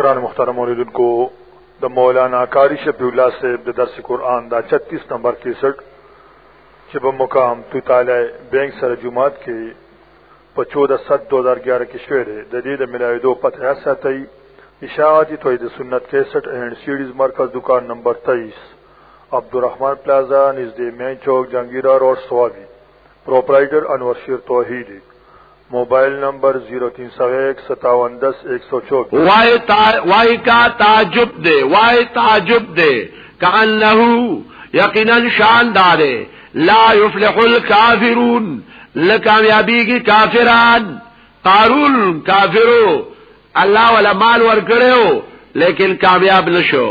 گران مخترم اوریدن کو د مولانا قاری شفیع الله صاحب د درس قرآن دا 36 نمبر 63 چې په مقام توتاله بینک سره جمعات کې په 14 7 2011 کې شوې ده د دې د ملاویدو پته یا ساتي اشاعتی توحید سنت 61 اینڈ سیډیز مرکز دکان نمبر 23 عبدالرحمن پلازا نزدې مین چوک جنگیرا روډ سوابي پروپرائیټر انور شیر توحیدی موبایل نمبر 03015710124 وای تا وای کا تعجب دے وای تعجب دے کانه یقینا شان دارے لا یفلح الکافرون لکامیابیږي کافران قارون کافرو الله ولا مال ورکړو لیکن کامیاب نشو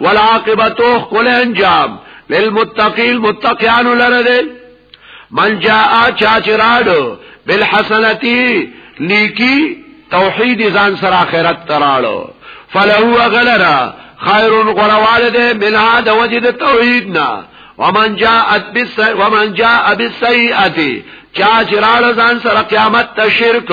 والعاقبتو خل انجام للمتقین متقیان لرده من جاء چاچراڑو بالحسنتی نیکی توحید ځان سره آخرت تراړو فلهو غلرا خیر غروال ده منها د وجد توحید نا ومن جاء بالس ومن جاء بالسیئه چاچراړو ځان سره قیامت ته شرک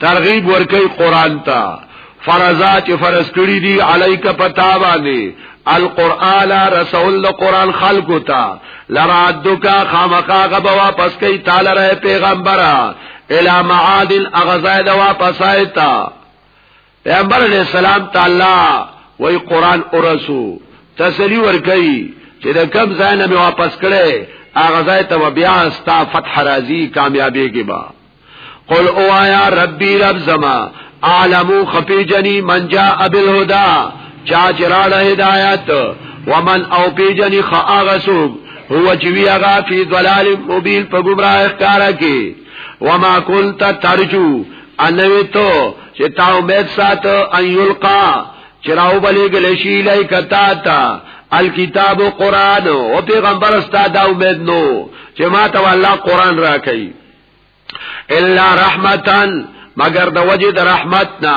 ترغیب ورکی قرآن تا فرضات چې فرض کړی دي علیک پتا باندې القرآن رسول قرآن خلق تا لرادوکا خامقا غبا واپس کئی تالا رہ پیغمبرا الى معادن اغزائد واپس آئیتا پیغمبر علیہ السلام تعالی وای قران اورسو تسلی ورکي چې د کم ځای نه واپس کړي هغه ځای ته بیا ستا فتح راځي کامیابی کې با قل او آیا ربی رب زما عالمو خفی جنی من جاء بالهدى چا چرال هدایت ومن او پی جنی خاغسوب هو چې وی هغه فی ضلال مبین په گمراه ښکارا کې وما كنت ترجو انوي تو چې تا امید سات ان یلقا چراو بلې گلی شي لای کتا تا الکتاب قران او پیغمبر استا دا امید نو چې ما ته الله قران را کوي الا رحمتن مگر د وجه د رحمتنا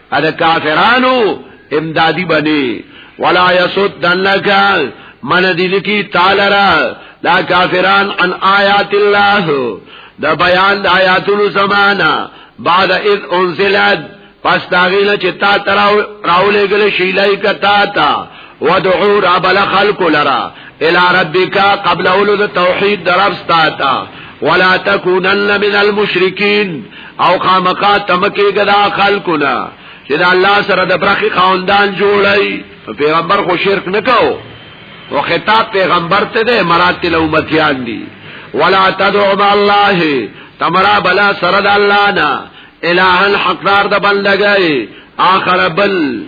اده کافرانو امدادی بنی ولا یسدنک من دی لکی تعالی را دا کافران عن آیات الله دا بیان د آیاتونو زمانہ بعد اذ انزلت پس داغینا چې تا تراو راولې ګل شیلای کتا تا ودعو رابل خلق لرا الى ربك قبل اولو توحید درب ستاتا ولا تكونن من المشركين او خامقا تمکی گدا خلقنا چې دا الله سره د برخي خاوندان جوړي پیغمبر خو شرک نکاو او خطاب پیغمبر ته ده مراد له امتیان دي ولا تدعو مع الله تمرا بلا سره د الله نه الہ الحق دار د بندګي اخر بل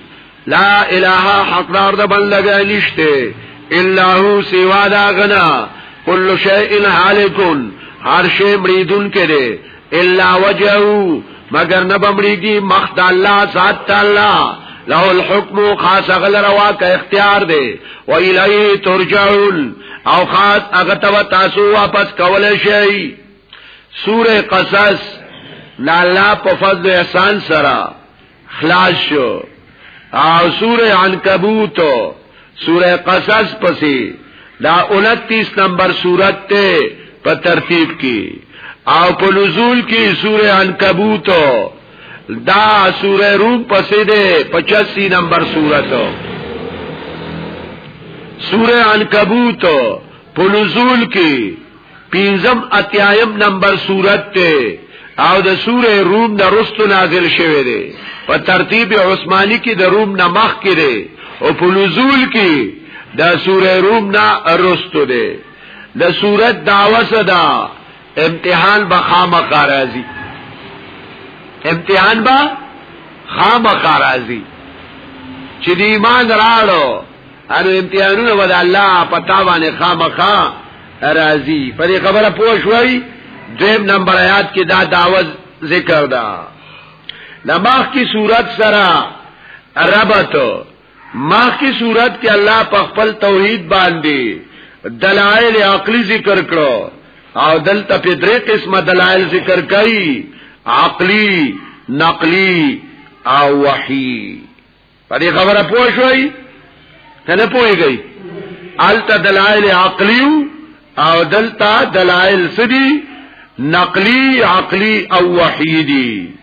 لا اله حقدار د بندګی نشته الا هو سوا دا غنا کل شیء هالکون هر شی مریدون کړي الا وجهو مگر نه بمړيږي مخ د الله ذات الله له الحكم خاص غل روا کا اختیار دی و الیه ترجعون او خاص هغه ته تاسو واپس کول شي سوره قصص لالا په فضل احسان سره خلاص شو او سوره عنکبوت سوره قصص پسې دا 29 نمبر سورت ته په ترتیب کې او په نزول کې سوره عنکبوت دا سوره روم پسې ده 85 نمبر سورت سوره عنکبوت په نزول کې پینزم اتیایم نمبر صورت ته او د سوره روم د رستو نازل شوه دی په ترتیب عثماني کې د روم نه مخ کې دی او په نزول کې د سوره روم نه رستو دی د صورت داوا صدا امتحان به خامخا راځي امتحان به خامخا راځي چې د ایمان راړو انو امتحانونه ود الله پتا باندې خامخا راضی په دې خبره پوه شوي دیم نمبر آیات کې دا داوز ذکر دا لماخ کی صورت سرا ربط ماخ کی صورت کې الله په خپل توحید باندې دلائل عقلی ذکر کړو او دلته په درې قسمه دلائل ذکر کړي عقلی نقلی او وحی په دې خبره پوه شوي کنه پوهیږي الته دلایل عقلی او دلته دلایل سدي نقلی عقلی او وحیدی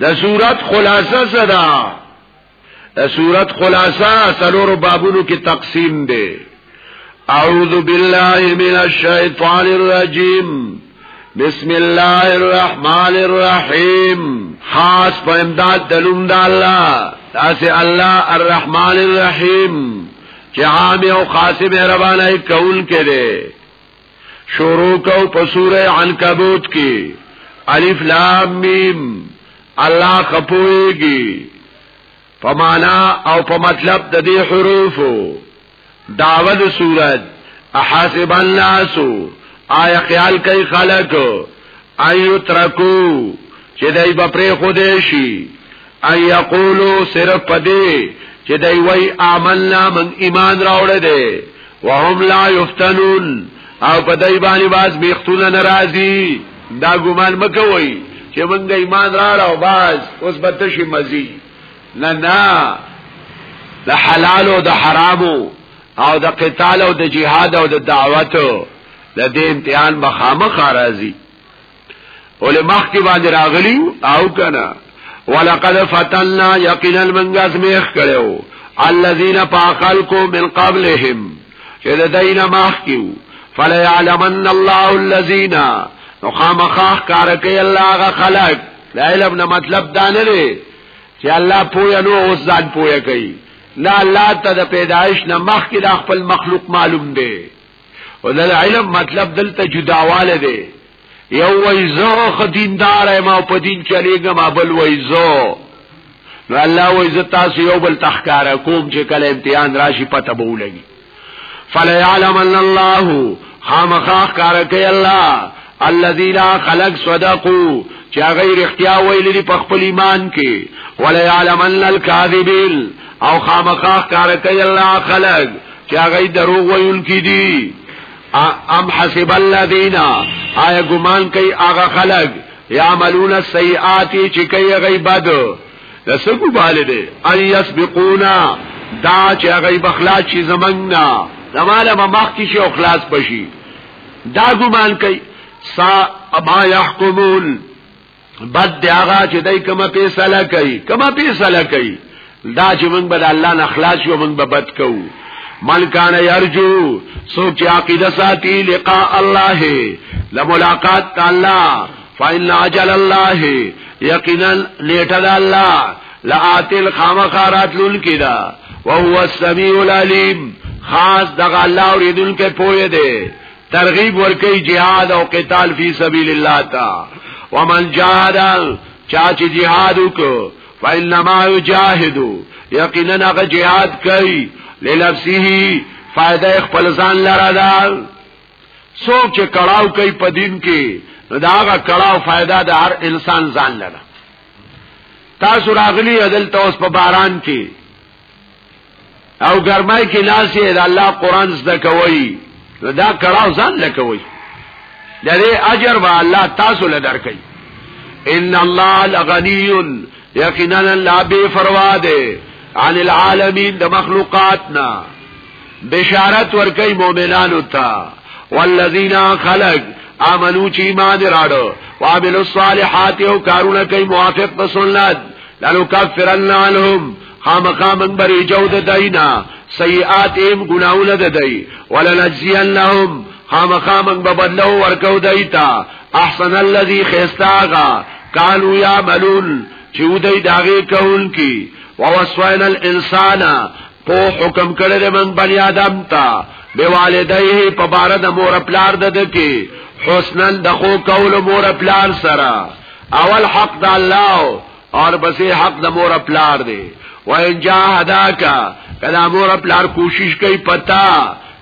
د صورت خلاصه صدا د صورت خلاصه سلور بابونو کې تقسیم دی اعوذ بالله من الشیطان الرجیم بسم الله الرحمن الرحیم خاص په امداد دلوم د الله تاسو الله الرحمن الرحیم چې عام او خاص مهربانه کول کړي شروع کو په سوره عنکبوت کې الف لام میم الله خپويږي په معنا او په مطلب د دې حروفو دعوه د صورت احاسب الناس آیا خیال کوي خلک ایو ترکو چې دای په پرې خو دې شي ای یقولو صرف پدې چې دای وای عملنا من ایمان راوړې دې وهم لا یفتنون او په دای باندې باز بیختونه ناراضي دا ګومان مکوئ چې مونږ ایمان راړو باز اوس به تشي مزي نه نه د حلال او د حرام او د قتال او د جهاد او د دعوت د دې امتحان مخامخ راځي علماء کې باندې راغلی او کنه ولقد فتلنا یقینا من غزمخ کړو الذين فاخلقوا من قبلهم چې د دین مخ کیو فلا يعلمن الله الذين نو خامخ کار کوي الله غ خلق لا علم نه مطلب دا نه چې الله پویا نو اوس ځان پویا کوي نه الله ته د پیدایش نه مخکې د خپل مخلوق معلوم دی او د علم مطلب دلته جداواله دی یو وایزو خدیندار ما په دین کې لګم ما بل وایزو نو الله وایز تاسو یو بل تخکارا کوم چې کله امتحان راشي پته به ولګي فليعلمن الله خامخا کار کوي الله الذين خلق صدقوا چې غیر اختیا ویل دي په خپل ایمان کې ولا يعلمن الكاذبين او خامخا کار کوي الله خلق چې غیر دروغ ویل کې دي ام حسب الذين آیا ګمان کوي هغه خلق يعملون السيئات چې کوي غیبت لسګو باله دې اي يسبقونا دا چې هغه بخلاص شي زمنګنا زماله ما مخ کې شي او خلاص بشي دا ګمان کوي سا ما يحكمون بد دی هغه چې دای کومه فیصله کوي کومه فیصله کوي دا چې موږ به الله نه خلاص یو موږ به بد کوو من کان یرجو سوچ عقیده ساتي لقاء الله لملاقات الله فإن عجل الله یقینا نیټه د الله لآتل خامخارات لول کدا وهو السميع العليم خاص دغه الله اوریدل کې پوهه دی ترغیب ورکی جهاد او قتال فی سبیل الله تا ومن جاهد چا چې جهاد وکړو فإنما يجاهدو یقینا هغه جهاد کوي لنفسه فائدہ خپل ځان لره ده څوک چې کړهو کوي په دین کې دا هغه کړهو फायदा د هر انسان ځان لره تاسو راغلی عدل توس په باران کې او ګرمای کې لاسه د الله قران زده کوي دا کړهو ځان لکوي د دې اجر به الله تاسو له درکې ان الله لغنی یقینا الله به فروا ده عن العالمین د مخلوقاتنا بشارت ورکی مومنانو تا والذین خلق آمنو چی ایمان راړو وعملوا الصالحات او کارونه کوي موافق په سنت لانو کفرن عنهم خامخا من بری جو د دینا سیئات ایم گناونه د دی ولنجزین لهم خامخا من ببدلو ورکو دیتا احسن الذی خیستاغا کانو یا ملون چو دی داغی کون کی ووسوین الانسان په حکم کړی دی من بنی آدم تا بوالدیه په بار د مور پلار د دکی حسنا د خو کول مور پلار سره اول حق د الله اور بسې حق د مور پلار دی و ان جاهداکا کله مور پلار کوشش کوي پتا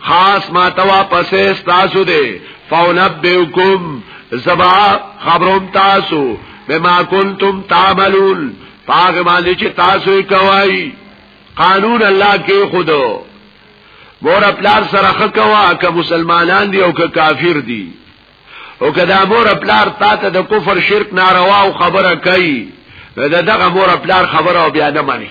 خاص ما ته واپس تاسو دې فونبئکم زبا خبروم تاسو بما کنتم تعملون پاک باندې چې تاسو یې کوي قانون الله کې خودو مور پلار سره خکوا که مسلمانان دي او که کافر دي او که دا مور پلار تا ته د کفر شرک ناروا او خبره کوي دا دغه مور پلار خبره او بیا نه مانی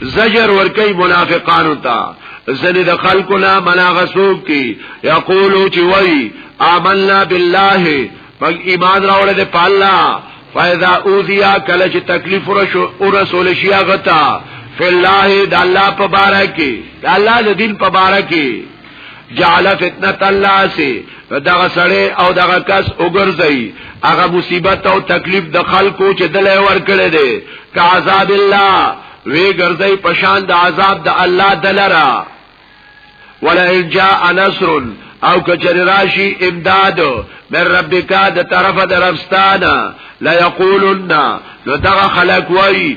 زجر ورکی منافقانو تا زنی د خلقو نا مناغ سوک تی یقولو چی وی آمنا بالله پاک ایمان راوڑه ده پا اللہ فیضا اوزیا کله چې تکلیف ورسول شي هغه ته فی الله د الله په بارا کې د الله د دین په بارا کې جعل فتنه الله سي دغه سړی او دغه کس وګرځي هغه مصیبت او تکلیف د خلکو چې دلې ور کړې دي کا عذاب الله وی ګرځي پشان د عذاب د الله دلرا ولا جاء نصر او کچری راشی امداد من ربکا د طرف د ربستانا لا یقولن نو دغه خلق وای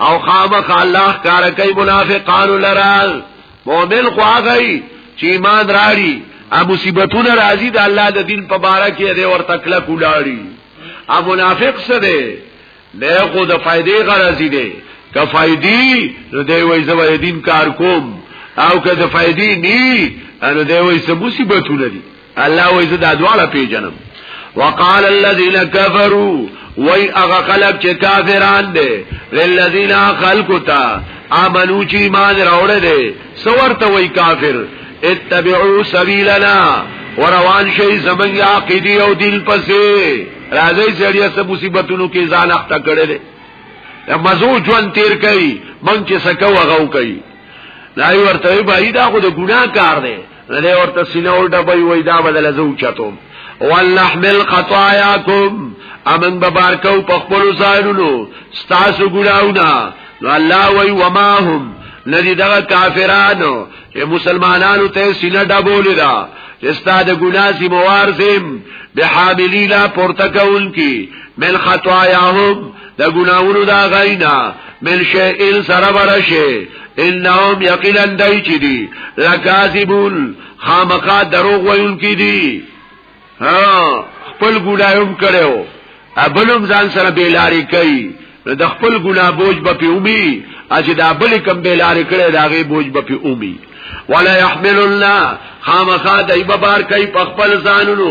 او خامخ الله کار کوي منافقان لرال مؤمن خو هغه چې ایمان راړي ا مصیبتونه راځي د الله د دین په باره کې دی ورته کله کولاړي ا منافق څه دی نه خو د فائدې غرضی دی که فائدې نو دی وای زو دین کار کوم او که د فائدې نی نو دی وای سبوسی بتونه دي الله وې زه دا دواړه پیژنم وقال الذين كفروا وای هغه خلق چې کافران دي للذین خلقوا تا امنو چې ایمان راوړل دي سورته وای کافر اتبعوا سبیلنا وروان شي زمنګ عقیدی او دین پسې راځي سړیا سب مصیبتونو کې ځان اخته کړل دي مزو ژوند تیر کوي مونږ چې سکو غو کوي دای ورته به دا خو د ګناه کار دی نه ورته سینه او ډبې وای دا بدل زو چتو ولنحمل خطاياكم امن ببارکو په خپل ځایونو ستاسو ګناونه نو الله وی وما هم ندی دغه کافرانو چې مسلمانانو ته سینه ډبولې دا استاد ګنا سي موارزم به حاملی لا پورته کول کی مل خطاياهم د ګناونو دا غینا مل شی ان سره ورشه انهم یقینا دای چی دی لکاذبون خامخا دروغ ویون کی دی ها خپل ګناهم کړو ابلم ځان سره بیلاری کوي د خپل ګنا بوج به په اومي اجه دا بل کم بیلاری کړي داغه بوج به په اومي ولا يحملنا خامخا دای ببار کوي په خپل ځانونو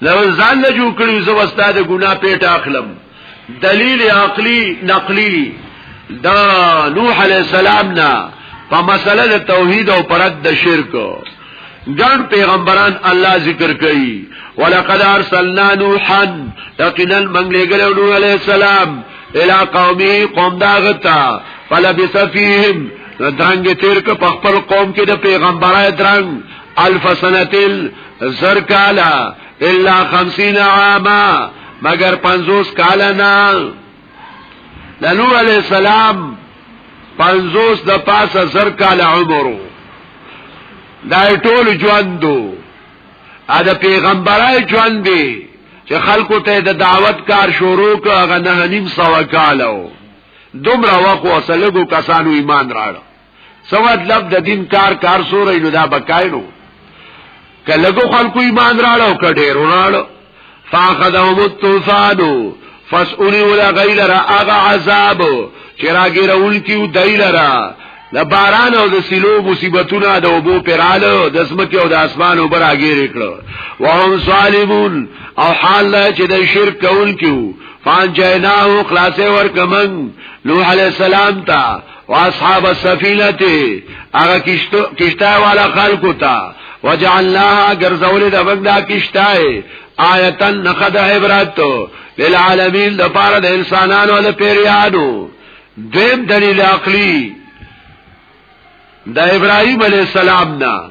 لو ځان نه جوړ کړی زو استاد ګنا پیټ اخلم دلیل عقلی نقلی دا نوح علی السلام نه په مسله د توحید او پرد د شرک ګڼ پیغمبران الله ذکر کوي ولقد ارسلنا نوحا یقینا من لګلو نوح علی السلام الى قومه قوم داغتا فلبث فيهم درنګ تیر ک په خپل قوم کې د پیغمبرای درنګ الف سنتل زر کالا الا خمسین عاما مگر پنزوس کالا نا لنو علیہ السلام پنزوس د پاسه زر کالا عمرو دا ټول ژوندو ا د پیغمبرای ژوند دی چې خلکو ته د دعوت کار شروع کړه هغه نه نیم سو کالو دومره وخت وسلګو کسانو ایمان راړ سو مطلب د دین کار کار سورې نو دا بکاینو کلهګو خلکو ایمان راړو کډې روناړو فاخذهم الطوفان فسئونی ولا غیل را اغا عذاب چه را گیرون کیو دیل را د باران او د سیلو مصیبتونه د وبو پرالو د سمکه او د اسمان وبر اگیر کړو وهم صالبون او حال لا چې د شرک کول کیو فان جناه خلاصې ور کمن نوح علی السلام ته واصحاب السفينه هغه کشته کشته والا خلکو ته وجعلناها غرزول د بغدا کشته آیتن نخد عبرت للعالمین د پاره د انسانانو له پیریانو دیم دلیل عقلی د ابراهیم علی السلام نه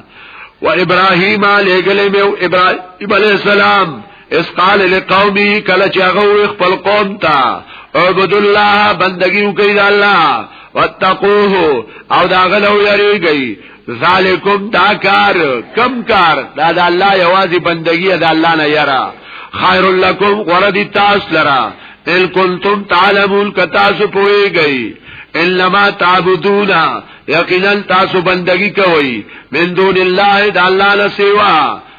و ابراهیم علی ګلې ابراهیم علی السلام اس قال لقومه کله چې هغه وي خپل قوم ته عبد الله بندگی وکړي د الله واتقوه او دا غلو یریږي ذالکم دا کار کم کار دا د الله یوازې بندگی د الله نه یرا خیر لکم ورد تاس لرا ان کنتم تعلمون کتاسو پوئی گئی انما تعبدون یقینا تاسو بندگی کوي من دون الله د الله نه سیوا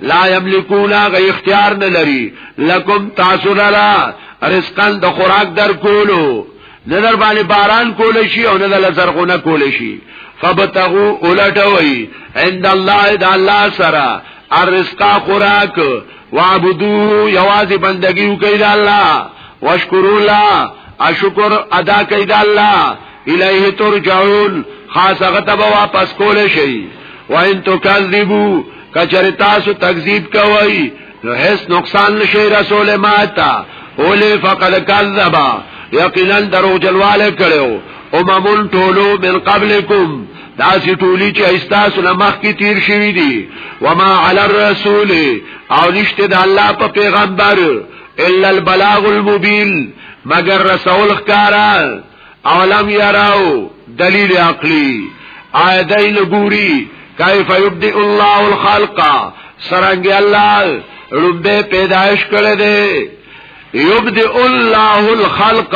لا یملکون غی اختیار نه لري لکم تاسو لرا رزقان د خوراک در کولو نه در باندې باران کول شي او نه د لزرغونه کول شي فبتغو اولټوي عند الله د الله سره الرزق خوراک وعبدو یوازې بندگی وکړئ د الله واشکروا الله اشکر ادا کړئ د الله الیه ترجعون خاصه غته واپس کول شي وان تکذبوا کچر تاسو تکذیب کوي نو هیڅ نقصان نشي رسول ماتا اولی فقد کذبا یقینا درو جلواله کړو اممون ټولو من قبلکم داسی ټولی چې ایستاسو نه مخکې تیر شوی دی وما علی الرسول او نشته د الله په پیغمبر الا البلاغ المبین مگر رسول خکارا اولم یراو دلیل عقلی آیدین گوری کیف یبدئ الله الخلق سرنګ الله ربه پیدائش کړی دی یبدئ الله الخلق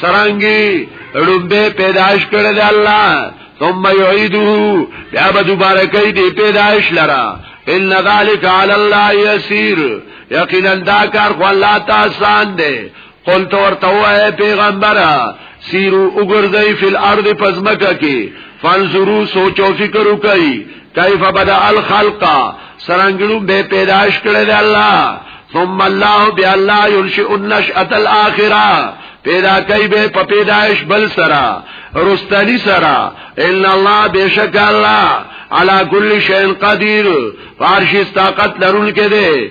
سرنګي ربه پیدائش کړی دی الله ثم يعيده بیا به دوباره کوي دی پیدائش لرا ان ذلك على الله يسير یقینا دا کار خو الله تعالی آسان دی قل تو ورته وای پیغمبر سیرو وګرځي فل ارض پزمکه کې فانظرو سوچ او فکر وکړي کیف بدا الخلق سرنګلو به پیدائش کړی دی الله ثم الله بیا الله ينشئ النشأه الاخره پیدا کوي به په پیدائش بل سرا رستنی سرا ان الله بشک الله على كل شيء قدير فارش طاقت لرون کې دی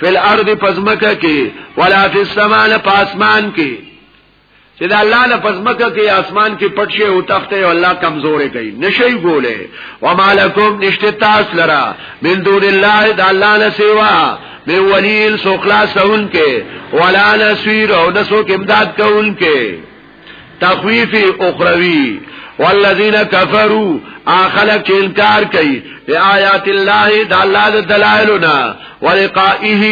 فی الارض پزمکه کی ولا فی السماء پاسمان کی چې دا الله نه پزمکه کې اسمان کې پټ شي او تخته او الله کمزورې کوي نشي ګوله و مالکم نشته تاس لرا من دون الله دا الله نه سیوا به ولیل سو خلاصون کې ولا نسویر او نسو کې امداد کوون کې تخویف اخروی والذین کفروا اخلق چې انکار کوي ای آیات الله د الله د دلایلنا ولقائه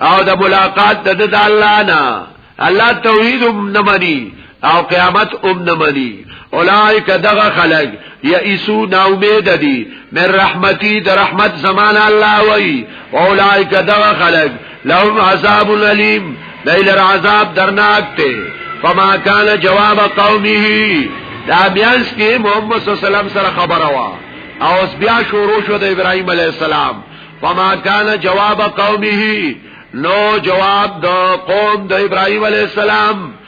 او د ملاقات د د الله نه الله توحید نه مني او قیامت هم نه مني اولائک دغه خلق یئسو نا امید دي من رحمتي د رحمت زمان الله وای اولائک دغه خلق لهم عذاب الیم دیلر عذاب درناک تے فما کان جواب قومه دا بیانس کی محمد صلی اللہ علیہ وسلم سر خبر ہوا او اس بیا شروع شو دا ابراہیم علیہ السلام فما کان جواب قومه نو جواب دا قوم دا ابراہیم علیہ السلام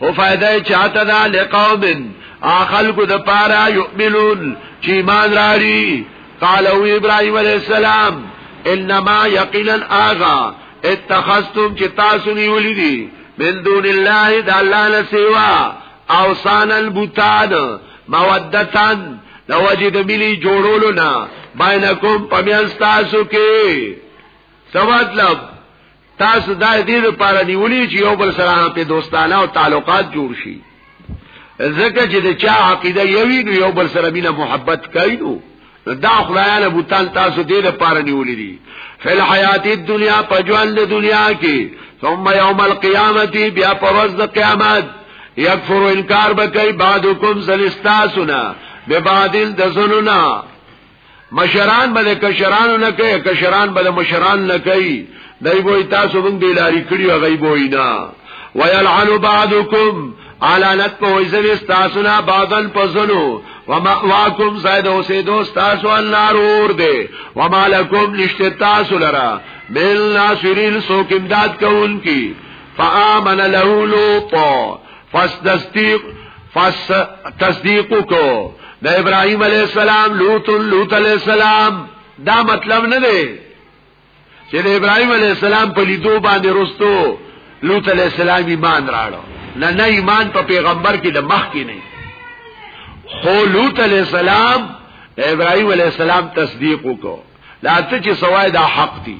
او فائدہ چاته دا لقوم اخلق د پارا یؤمنون چې ایمان راړي قال او ابراهيم عليه السلام انما یقینا اغا اتخذتم چې تاسو نیولې دي من دون الله د الله نه سوا اوسان البوتان مودتان لوجد ملي جوړولو نه بینکم پمیان تاسو کې سواد لب تاسو دا دې لپاره نیولې چې یو بل سره په دوستانه او تعلقات جوړ شي ځکه چې د چا عقیده یوي نو یو بل سره مینه محبت کوي نو دا خدایانه بوتان تاسو دې لپاره نیولې دي فل حیات الدنیا په ژوند د دنیا کې ثم یوم القیامت بیا پرز د قیامت یکفر انکار بکای بعدکم زلستاسنا ببعدل دزننا مشران بل کشران نه کوي کشران بل مشران نه کوي دای بوئی تاسو موږ دی لاری کړی او غي بوئی نه ويلعن بعضکم علانت په وزن تاسو نه بعضن پزلو ومأواکم زید اوسیدو تاسو النار اور دی ومالکم نشته تاسو لرا بل ناصرین سو کمداد کون کی فآمن له لوط فس تصدیق فس تصدیق کو د ابراهيم عليه السلام لوط لوط عليه السلام دا مطلب نه دی چې د ابراهيم عليه السلام په لیدو باندې رستو لوط عليه السلام ایمان راړو نه نه ایمان په پیغمبر کې د مخ کې نه خو لوط عليه السلام د ابراهيم عليه السلام تصدیق وکړو دا ته چې سوای دا حق دی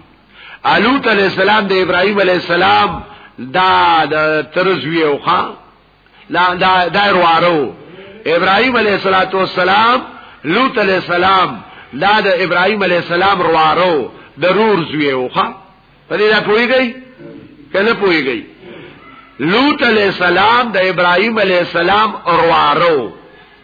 الوت علی السلام د ابراهیم علی السلام دا د ترزوی او خا لا دا دا وروارو ابراهیم علی السلام لوط علی السلام دا د ابراهیم علی السلام وروارو ضرور زوی او خا په دې دا پويږي کنه پويږي لوط علی السلام د ابراهیم علی السلام وروارو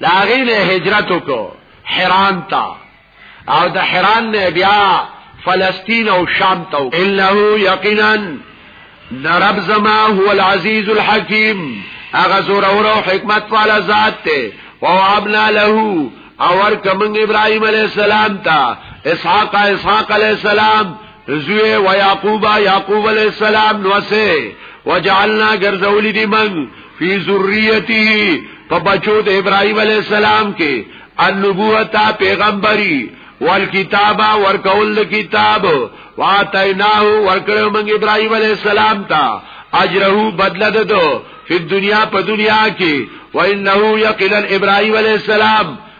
دا غي نه هجرت وکړو حیران تا او د حیران نه بیا فلسطین او شام ته انه یقینا نرب زما هو العزیز الحکیم اغه زور او حکمت والا ذات ته او ابنا له اور کمن ابراهيم عليه السلام تا اسحاق اسحاق عليه السلام زوی و یعقوب یعقوب علیہ السلام نو سه وجعلنا غرزول دی من فی ذریته په بچو د ابراهیم علیہ السلام کې النبوت پیغمبري والکتابا ورکول د کتاب واتیناه ورکړو موږ ابراهیم علی السلام ته اجره بدل ددو په دنیا په دنیا کې وانه یقینا ابراهیم علی السلام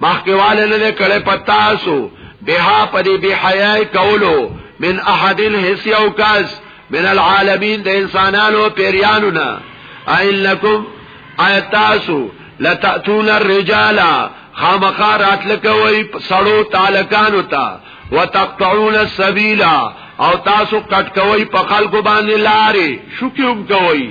مخکواله نه کړه پتاسو بها پدی بی حیاي کولو من احدن حس یو کس من العالمین د انسانانو پیریانو نه اين لکم ایتاسو لتاتون الرجال خامخا راتل کوي سړو تعلقانو ته وتقطعون السبيل او تاسو کټ کوي په خلکو باندې لارې شو کیوم کوي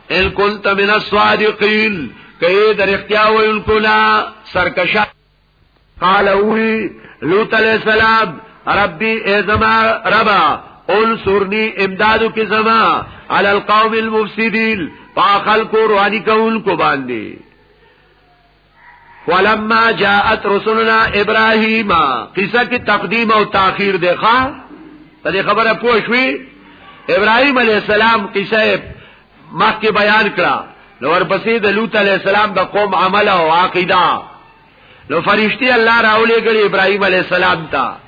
ان كنت من الصادقين کئ در اختیا ویونکو نا سرکشا قال اوی لوط علیہ السلام ربی ازما ربا انصرنی امدادو کی زما علی القوم المفسدین پا خلقو روانی کونکو باندی ولما جاءت رسلنا ابراهيم قصه کې تقدیم او تاخير دی ښا په دې خبره پوه شوي ابراهيم عليه السلام قصه مخکې بیان کړه نو ورپسې د لوط عليه السلام د قوم عمل او عقیده نو فرشتي الله راولې ګړي ابراهيم عليه السلام ته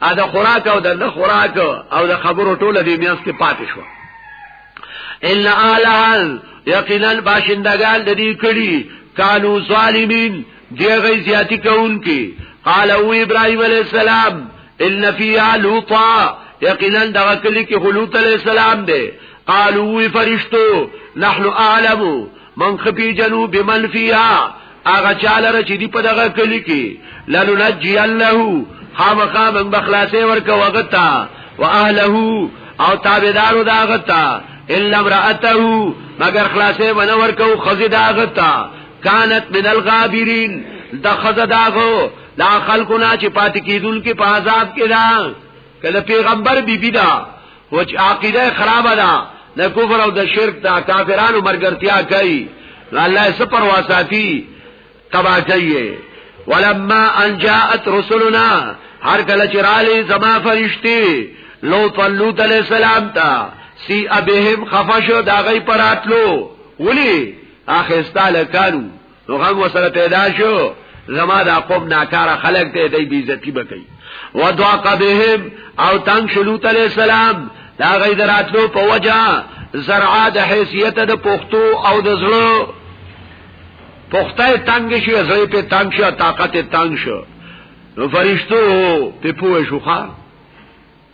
ا د خوراک او د نه خوراک او د خبرو ټوله دې میاس کې پاتې شو ان اعلان یقینا باشندگان د دې کړي کانو ظالمین دی غي زیاتی کوونکی قال او ابراهيم عليه السلام ان فيها لوطا یقینا دغه کلی کې خلوت عليه السلام دی قالو فرشتو نحن اعلمو من خپی جنو بمن فیها اغا چالر چې دی په دغه کلی کې لنو نجی الله خامخا من بخلاصه ورکو غتا واهله او تابعدارو دا غتا الا امراته مگر خلاصه ونه ورکو خزی دا غتا کانت من الغابرین د خزه داغو دا خلقنا چې پات کیدل کې په عذاب کې دا کله پیغمبر بی بی دا و چې عقیده خراب ده د کفر او د شرک دا کافرانو مرګرتیا کوي الله یې سپر واساتی تبا کوي ولما ان جاءت رسلنا هر کله چې رالی زما فرشتي لو طلو علیہ السلام تا سی ابهم خفشو دا غي پراتلو ولی اخستاله کانو نو غم وسره پیدا شو زما دا قوم ناکاره خلق ته دی بیزتی بکی و دعا قبهم او تنگ شلوت علیہ السلام دا غی دراتلو په وجا زرعا د حیثیت د پختو او د زړو پختای تنگ شي زړه په تنگ شي طاقت تنگ شو نو فرشتو په پوه شوخه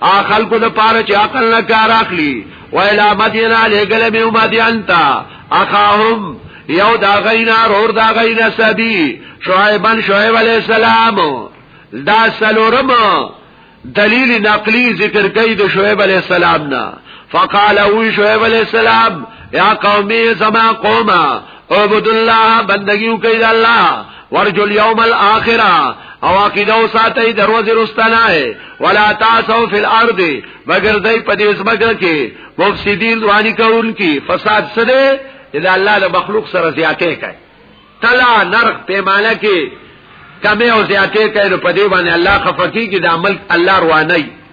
اخل کو د پاره چې عقل نه کار اخلي ویلا مدینه لګل به مدین تا اخاهم یو دا غینا رور دا غینا سبی شعیبن شعیب علیہ السلام دا سلورم دلیل نقلی ذکر کوي د شعیب علیہ السلام نه فقال او شعیب علیہ السلام یا قومی زما قوما عبد الله بندگیو کوي د الله ورجو اليوم الاخره او عقیده او ساتي دروازه رستنه ولا تاسو فی الارض مگر دای په دې سمګه کې مفسدین رواني کوونکی فساد سره د الله د مخلوق سره زیاته کوي تلا نرخ پیمانه کې کمه او زیاته کوي په دې باندې الله خفقي کې د عمل الله رواني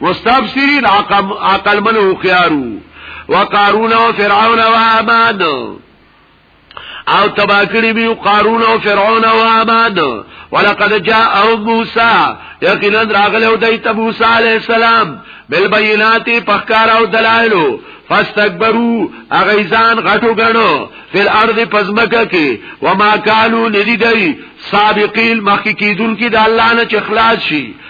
مستبصرین عقل من هوښیارو وقارون او فرعون او آمان او تباکری بیو قارون او فرعون او آمان ولقد جاءهم موسی یقینا راغلو دیت موسی علی السلام بالبينات پخکار او دلائلو فاستكبروا اغیزان غټو غنو فل ارض پزمکه کې وما كانوا لدی سابقین مخکې کیدون کې د الله نه چې خلاص شي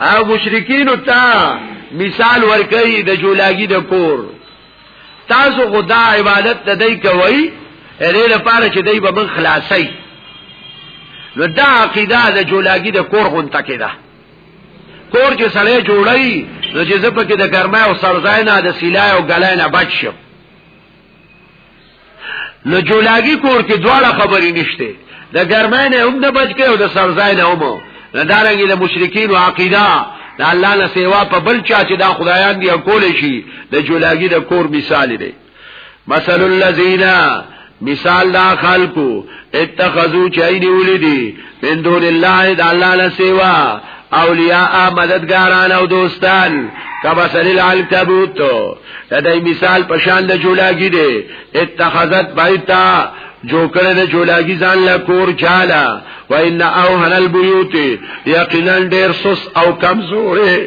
او مشرکین ته مثال ورکړي د جولاګي د کور تاسو خدا عبادت ته دی کوي دې لپاره چې دی به من خلاصي نو دا عقیده د جولاګي د کور غون تکي ده کور چې سړی جوړي نو چې زپکه د ګرمه او سرزاینه د سیلای او ګلاینه بچ شي نو جولاګي کور کې دواړه خبرې نشته د ګرمۍ نه هم نه بچ کې او د سرځای نه هم نه دارنګي د مشرکین او عقیده د الله نه سیوا په بل چا چې دا خدایان دی کول شي د جولاګي د کور مثال دی مثل الذین مثال دا خلقو اتخذو چای نیولی دی من دون الله د الله له سیوا اولیاء مددګاران او دوستان کما سلیل الکبوت دا د مثال په شان د جولاګی دی اتخذت بیتا جو کړه د جولاګي ځان لا کور چاله و ان او هنل بيوت یقینا ډیر سس او کمزورې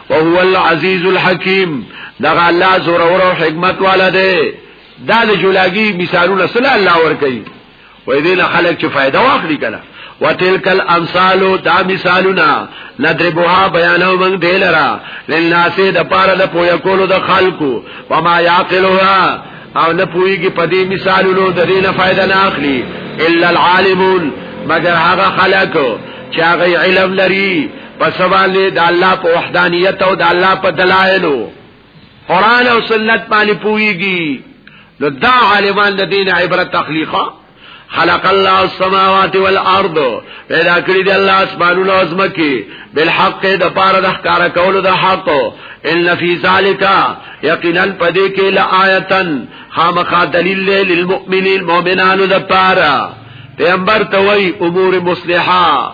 وهو العزيز الحكيم دغه الله زور او حکمت والا دی دا د جولاګي مثالونه صلی الله ور کوي وې دې نه خلک چې فائدہ واخلي کله وتلک الامثال دا مثالنا ندربها بیانو من دیلرا للناس د پاره د پویا کولو د خلقو وما یاقلها او نه پویږي په دې مثالونو د دې نه فائدہ نه اخلي الا العالمون مگر هغه خلق چې هغه علم لري پس باندې د الله په وحدانیت او د الله په دلایلو قران او سنت باندې پويږي نو دا عالمان د دین عبرت تخلیقا خلق الله السماوات والارض پیدا کړی دی الله اسمانونه او زمکي بالحق د پاره د ښکارا کولو د حق ان فی ذالک یقینا پدې کې لآیتن خامخا دلیل للمؤمنین مؤمنانو د پاره پیغمبر ته وای امور مصلحه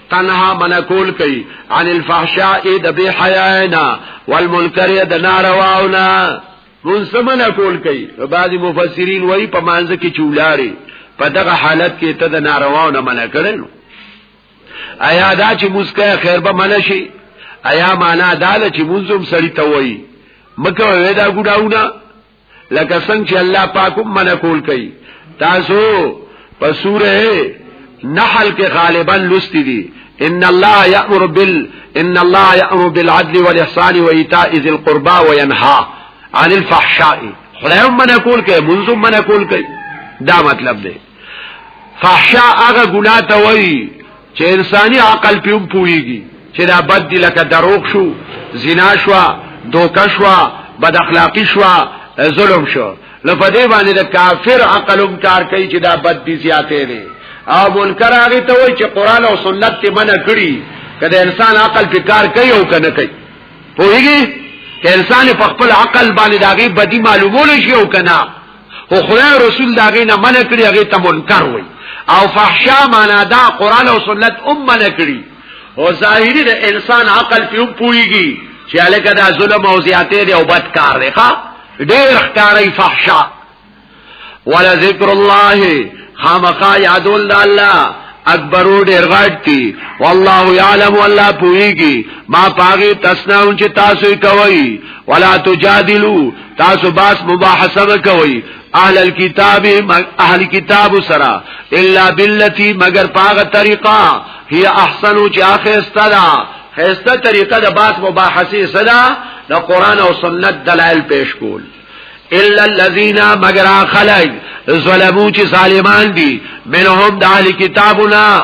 تنها من کول کوي عن الفحشاء د بی حیانا والمنکر د نارواونا مون سمنا کول کوي بعضی مفسرین وایي په مانځ کې چولاري په دغه حالت کې ته د نارواونه منع کړل ایا دا چې مسکه خیر به منع شي ایا معنا دا چې منظم سړی ته وایي مکه وې دا ګډاونه لکه څنګه چې الله پاک هم منع کول کوي تاسو په سوره نحل کې غالبا لستی دي ان الله يأمر بال ان الله يأمر بالعدل والاحسان وايتاء ذي القربى وينهى عن الفحشاء خدای هم منع کول کوي منظم منع کول کوي دا مطلب دی فحشا هغه ګناه ته وایي چې انساني عقل په هم پويږي چې دا بد دي لکه دروغ شو زنا شو دوکه شو بد اخلاقی شو ظلم شو لکه دې باندې د کافر عقل هم کار کوي چې دا بد دي زیاتې دي او منکر هغه ته وایي چې قران او سنت ته منع کړي کله انسان عقل په کار کوي او کنه کوي پوهیږي انسان په خپل عقل باندې داغي بدی معلومول شي او کنه خو خدای رسول دا غي نه منع کړی هغه ته منکر وای او فحشا معنا دا قران او سنت ام منع کړی او ظاهری د انسان عقل په پويږي چې الګا دا ظلم او زیاته دی او بد کار دی ښا ډېر ښکارای فحشا ولا ذکر الله خامقا یادول د الله اکبرو ډیر غټ دي والله يعلم والله پويږي ما پاغي تسناون چې تاسو کوي ولا تجادلوا تاسو باس مباحثه کوي اهل الكتاب اهل کتاب سرا الا بالتي مگر پاغه طریقه هي احسن او چې اخیسته دا خیسته طریقه د باس مباحثه سره د قران او سنت دلایل پیش کول الا الذين مگر خلق ظلمو چې ظالمان دي منهم د اهل کتابنا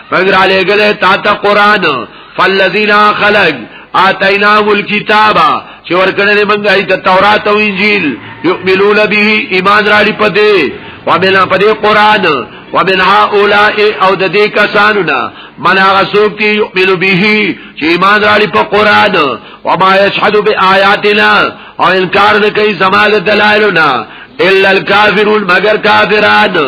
موږ را لګلې تا ته قران فالذین خلق آتیناه الكتاب چې ورکړل موږ ایت تورات او انجیل یؤمنون به ایمان راړي پدې وبنا پدې قران ومن هؤلاء او د دې کسانو نه من هغه څوک چې یؤمن به چې ایمان راړي په قران او ما یشهد بیااتنا او انکار نه کوي زماده دلایلنا الا الكافرون مگر کافرانو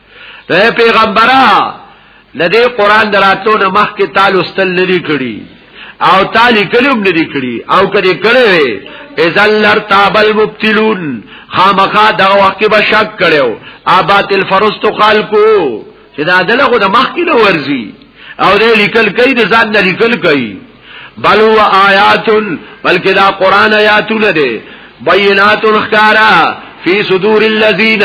اے پیغمبره لدې قران دراتلو نه مخکې تعالی استل لري کړی او تعالی کلم لري کړی او کړي کړي اذا لرتاب المبتلون خامخا دا وخت کې به شک کړو ابات الفرست خلقو چې دا دلغه د مخکې نه ورزي او دې لیکل کوي د ځان نه لیکل کوي بل هو آیات بلکې دا قران آیاتونه دي بینات الخکارا فی صدور الذین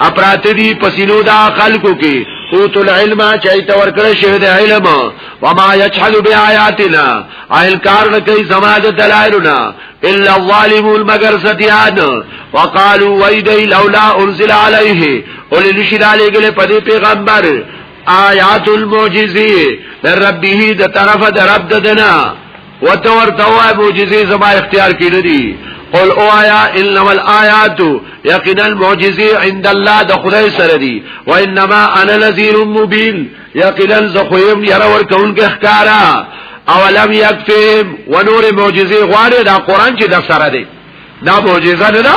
اپرات دی پسینو دا خلقو کی اوت العلم چایت ورکړ شه د علم وما یجحد بیااتنا ایل کار نه کوي سماج دلایلنا الا الظالمون مگر ستیان وقالو ویدی لولا انزل علیه اول نشی علیه گلی پدی پیغمبر آیات المعجزی در ربه د طرف د رب ددنا وتور توای معجزی زما اختیار کړی دی قل او آیا انما الآیات یقینا معجزی عند الله د خدای سره دی و انما انا نذیر مبین یقینا زخویم یرا ور کون کې ښکارا اولم یکفیم و نور معجزی غواړي دا قران چې د سره دی دا معجزه نه ده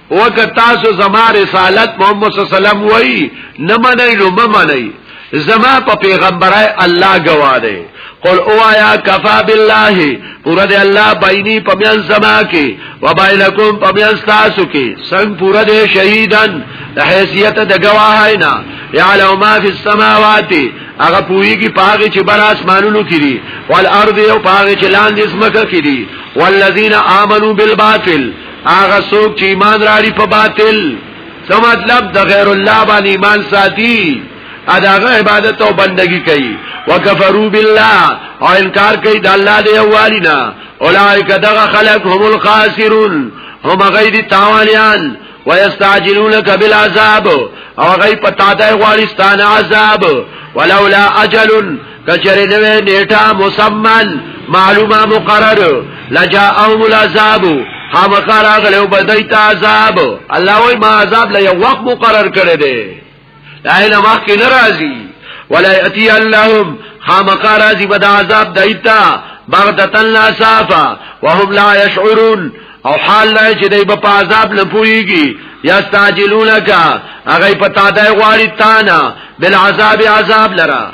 وکه تاسو زما رسالت محمد صلی الله علیه وسلم وای نه منئ نو ممنئ زما په پیغمبرای الله گواه دی قل اوایا کفا بالله پورا دی الله بینی پمیان زما کی و بینکم پمیان ستاسو کی سنگ پورا دی شهیدن حیثیت د گواهینا یعلم ما فی السماوات هغه پویږي پاغه چې بر اسمانونو کړي والارض او پاغه چې لاندې زمکه کړي والذین آمنو بالباطل هغه څوک چې ایمان راړي په باطل څه مطلب د غیر الله باندې ایمان ساتي اداغه عبادت او بندگی کوي وکفروا بالله او انکار کوي د الله دی والینا اولئک دغه خلق هم الخاسرون هم غیر تاوانیان ويستعجلونك بالعذاب او غي پتا ده غوارستان عذاب ولولا اجل کچره نوې نیټه مسمن معلومه مقرر لجا او ملازاب خامخار اغلو بدای ته عذاب الله وای ما عذاب له وخت مقرر کړی دی دایله وخت کې ناراضي ولا یاتی اللهم خامخار راضي بد عذاب دایتا بغدتن لا صافا وهم لا يشعرون او حال نه چې دای په عذاب نه پويږي یا استاجلونک هغه پتا دای غواړي تانا بل عذاب عذاب لرا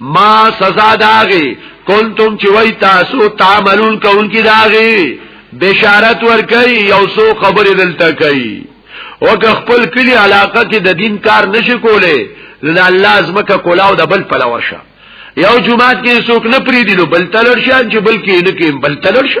ما سزا داغي کنتم چې وای تاسو تعملون کوونکی داغي بشارت ور کوي یو سو خبره دلته کوي او که خپل کلی علاقه کې د دین کار نشي کوله د الله ازمکه کولاو د بل پلا ورشه یو جمعات کې څوک نه پریدي نو بل تلر شي چې بل کې نه کې بل تلر شي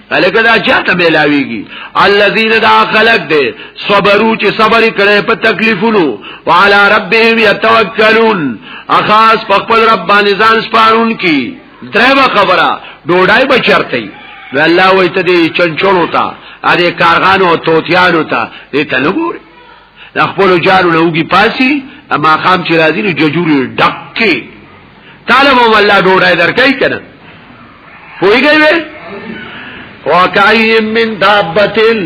الکه دا چاته ملاویږي الذين دا خلق دي صبرو چې صبر کړي په تکلیفونو وعلى ربهم يتوکلون اخاص په خپل رب باندې ځان سپارون کی درېمه خبره ډوډۍ بچرتي الله وایته دي چنچونو ته اره کارغانو توتیانو ته دې ته نګوري د خپل جارو له وګي پاسي اما خام چې راځي نو ججوري ډکه طالب والله ډوړای درکای کنه پويږي وې وکایم من دابتل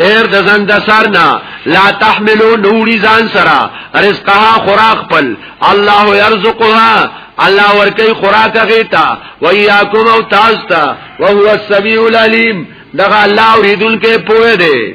ډیر د ځان د سرنا لا تحملو نوړي ځان سره رزقها خوراک پل الله يرزقها الله ورکی خوراک غیتا وياکم او تاسو ته وهو السميع العليم دغه الله اوریدونکو پوهه دی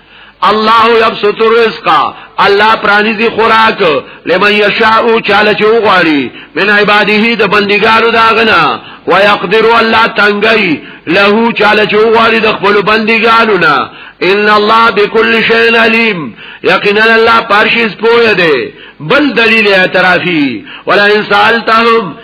الله یبسط الرزق الله پرانی دی خوراک لمن یشاء چاله چې وغواړي من عباده د بندګانو داغنا ويقدر الله تنگي له چاله چې وغواړي د خپل بندګانو نه ان الله بكل شيء عليم یقینا الله پارشیز پوهه دی بل دلیل اعترافي ولا ان سالتهم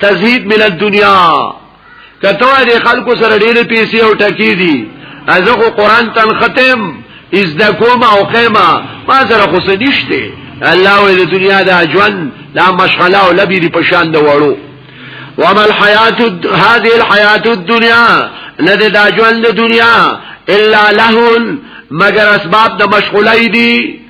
تزهید من الدنیا کته دې خلکو سره ډېر پیسې او ټکی دي ازه خو قران تن ختم از د کومه او قیمه ما سره خو سنشته الله وې د دنیا د اجوان لا مشغله او لبی دی پشان د وړو وما الحیات هذه الحیات الدنیا لده دا ژوند دنیا الا لهون مگر اسباب د مشغولای دي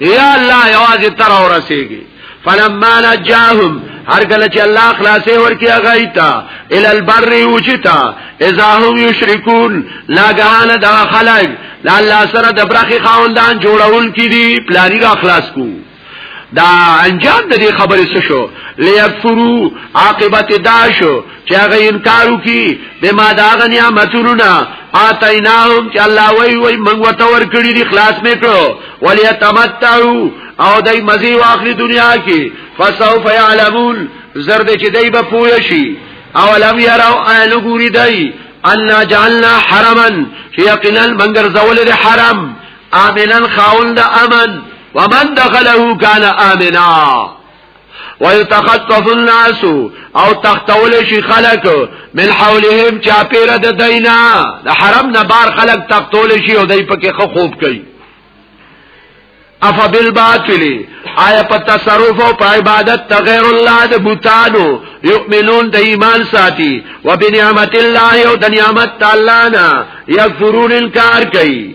یا الله یوازې تر اورسېږي فلما نجاهم هر کله چې الله خلاصې ورکیا غایتا ال البر یوچتا اذا هم یشرکون لا غان دا خلق لا الله سره د برخي خاوندان جوړول کی دي پلانی را خلاص کو دا انجام د دې خبرې څه شو ليفرو عاقبت دا شو چې هغه انکار وکي به ما دا غ نعمتونو نه اتیناهم چې الله وای وای موږ وته ور کړی دي خلاص مې کړو ولیتمتعو او دای مزي واخلي دنیا کې فسوف يعلمون زرد چې دای به پوه شي او لم يروا ان ګوري دای ان جعلنا حرما چې یقینا منګر زول دي حرم امنن خاون د امن ومن دخله كان امنا ويتخطف الناس او تختول شي خلق من حولهم چا پیر د دینا د حرم نه بار خلق تختول شي او دای پکې خو خوب کوي افا بالباطل آیا په تصرف او په عبادت تغیر الله د بوتانو یؤمنون د ایمان ساتي وبنعمت الله او د نعمت تعالی نه یکفرون انکار کوي